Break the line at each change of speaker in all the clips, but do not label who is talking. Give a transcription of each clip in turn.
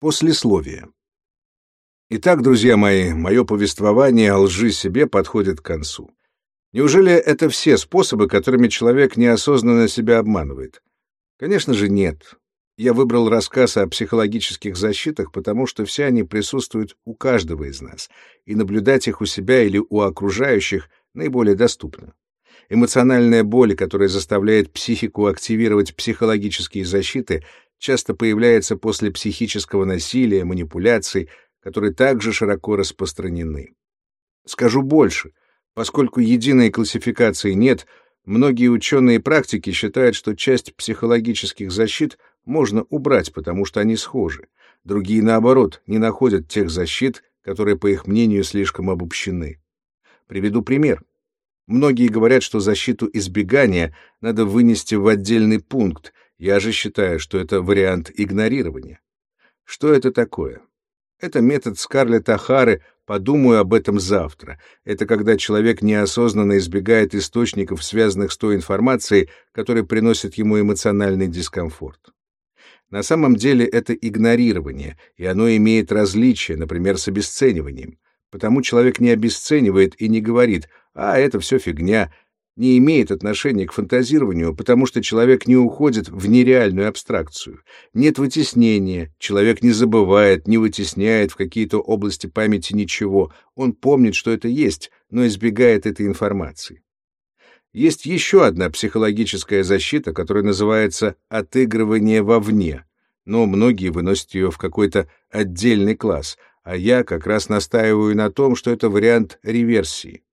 Послесловие. Итак, друзья мои, мое повествование о лжи себе подходит к концу. Неужели это все способы, которыми человек неосознанно себя обманывает? Конечно же, нет. Я выбрал рассказ о психологических защитах, потому что все они присутствуют у каждого из нас, и наблюдать их у себя или у окружающих наиболее доступно. Эмоциональная боль, которая заставляет психику активировать психологические защиты, часто появляется после психического насилия, манипуляций, которые также широко распространены. Скажу больше, поскольку единой классификации нет, многие ученые и практики считают, что часть психологических защит можно убрать, потому что они схожи. Другие, наоборот, не находят тех защит, которые, по их мнению, слишком обобщены. Приведу пример. Многие говорят, что защиту избегания надо вынести в отдельный пункт, я же считаю, что это вариант игнорирования. Что это такое? Это метод Скарлетт Ахары «подумаю об этом завтра». Это когда человек неосознанно избегает источников, связанных с той информацией, которая приносит ему эмоциональный дискомфорт. На самом деле это игнорирование, и оно имеет различия, например, с обесцениванием. Потому человек не обесценивает и не говорит «а, это все фигня», не имеет отношения к фантазированию, потому что человек не уходит в нереальную абстракцию. Нет вытеснения, человек не забывает, не вытесняет в какие-то области памяти ничего. Он помнит, что это есть, но избегает этой информации. Есть еще одна психологическая защита, которая называется «отыгрывание вовне», но многие выносят ее в какой-то отдельный класс, а я как раз настаиваю на том, что это вариант реверсии.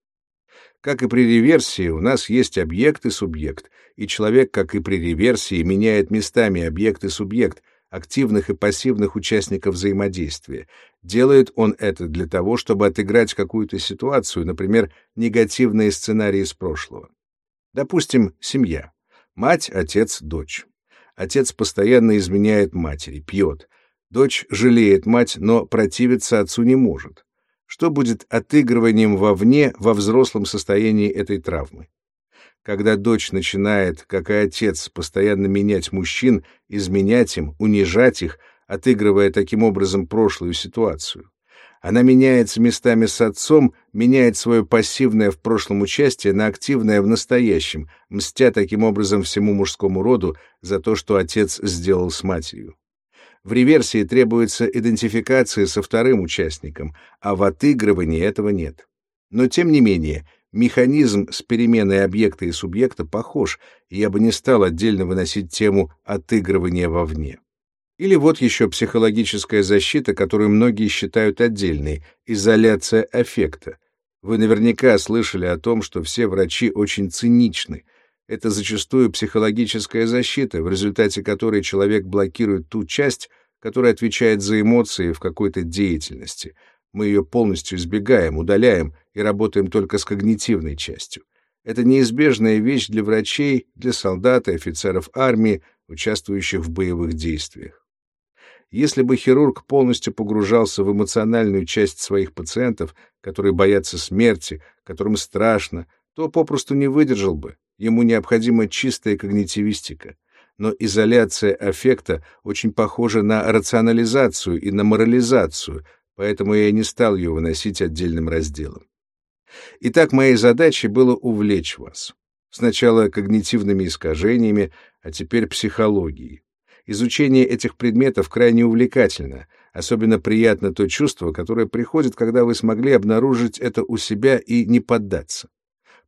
Как и при реверсии, у нас есть объект и субъект, и человек, как и при реверсии, меняет местами объект и субъект, активных и пассивных участников взаимодействия. Делает он это для того, чтобы отыграть какую-то ситуацию, например, негативные сценарии из прошлого. Допустим, семья. Мать, отец, дочь. Отец постоянно изменяет матери, пьет. Дочь жалеет мать, но противиться отцу не может. Что будет отыгрыванием вовне во взрослом состоянии этой травмы? Когда дочь начинает, как и отец, постоянно менять мужчин, изменять им, унижать их, отыгрывая таким образом прошлую ситуацию. Она меняется местами с отцом, меняет свое пассивное в прошлом участие на активное в настоящем, мстя таким образом всему мужскому роду за то, что отец сделал с матерью. В реверсии требуется идентификация со вторым участником, а в отыгрывании этого нет. Но тем не менее, механизм с переменой объекта и субъекта похож, и я бы не стал отдельно выносить тему отыгрывания вовне. Или вот еще психологическая защита, которую многие считают отдельной — изоляция аффекта. Вы наверняка слышали о том, что все врачи очень циничны. Это зачастую психологическая защита, в результате которой человек блокирует ту часть, которая отвечает за эмоции в какой-то деятельности. Мы ее полностью избегаем, удаляем и работаем только с когнитивной частью. Это неизбежная вещь для врачей, для солдат и офицеров армии, участвующих в боевых действиях. Если бы хирург полностью погружался в эмоциональную часть своих пациентов, которые боятся смерти, которым страшно, то попросту не выдержал бы. Ему необходима чистая когнитивистика. Но изоляция аффекта очень похожа на рационализацию и на морализацию, поэтому я не стал ее выносить отдельным разделом. Итак, моей задачей было увлечь вас. Сначала когнитивными искажениями, а теперь психологией. Изучение этих предметов крайне увлекательно, особенно приятно то чувство, которое приходит, когда вы смогли обнаружить это у себя и не поддаться.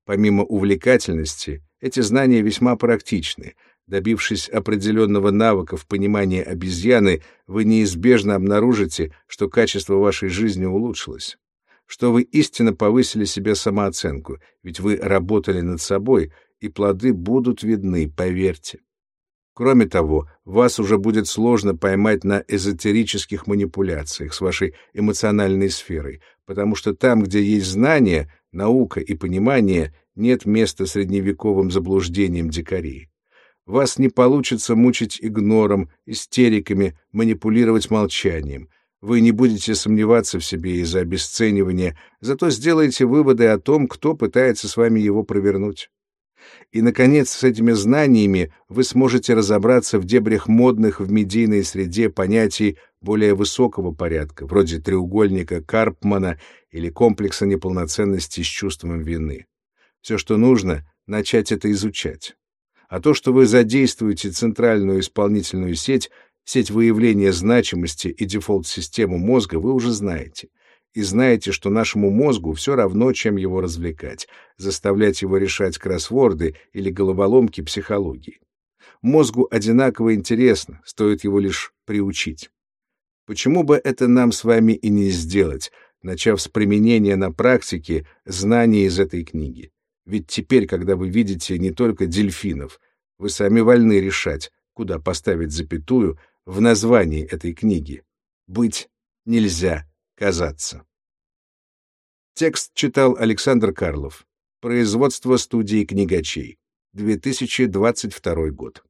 Помимо увлекательности, эти знания весьма практичны. Добившись определенного навыка в понимании обезьяны, вы неизбежно обнаружите, что качество вашей жизни улучшилось, что вы истинно повысили себе самооценку, ведь вы работали над собой, и плоды будут видны, поверьте. Кроме того, вас уже будет сложно поймать на эзотерических манипуляциях с вашей эмоциональной сферой, потому что там, где есть знания, наука и понимание, нет места средневековым заблуждениям дикарей. Вас не получится мучить игнором, истериками, манипулировать молчанием. Вы не будете сомневаться в себе из-за обесценивания, зато сделаете выводы о том, кто пытается с вами его провернуть. И, наконец, с этими знаниями вы сможете разобраться в дебрях модных в медийной среде понятий более высокого порядка, вроде треугольника Карпмана или комплекса неполноценности с чувством вины. Все, что нужно, начать это изучать. А то, что вы задействуете центральную исполнительную сеть, сеть выявления значимости и дефолт-систему мозга, вы уже знаете. И знаете, что нашему мозгу все равно, чем его развлекать, заставлять его решать кроссворды или головоломки психологии. Мозгу одинаково интересно, стоит его лишь приучить. Почему бы это нам с вами и не сделать, начав с применения на практике знаний из этой книги? Ведь теперь, когда вы видите не только дельфинов, вы сами вольны решать, куда поставить запятую в названии этой книги. Быть нельзя казаться. Текст читал Александр Карлов. Производство студии книгачей. 2022 год.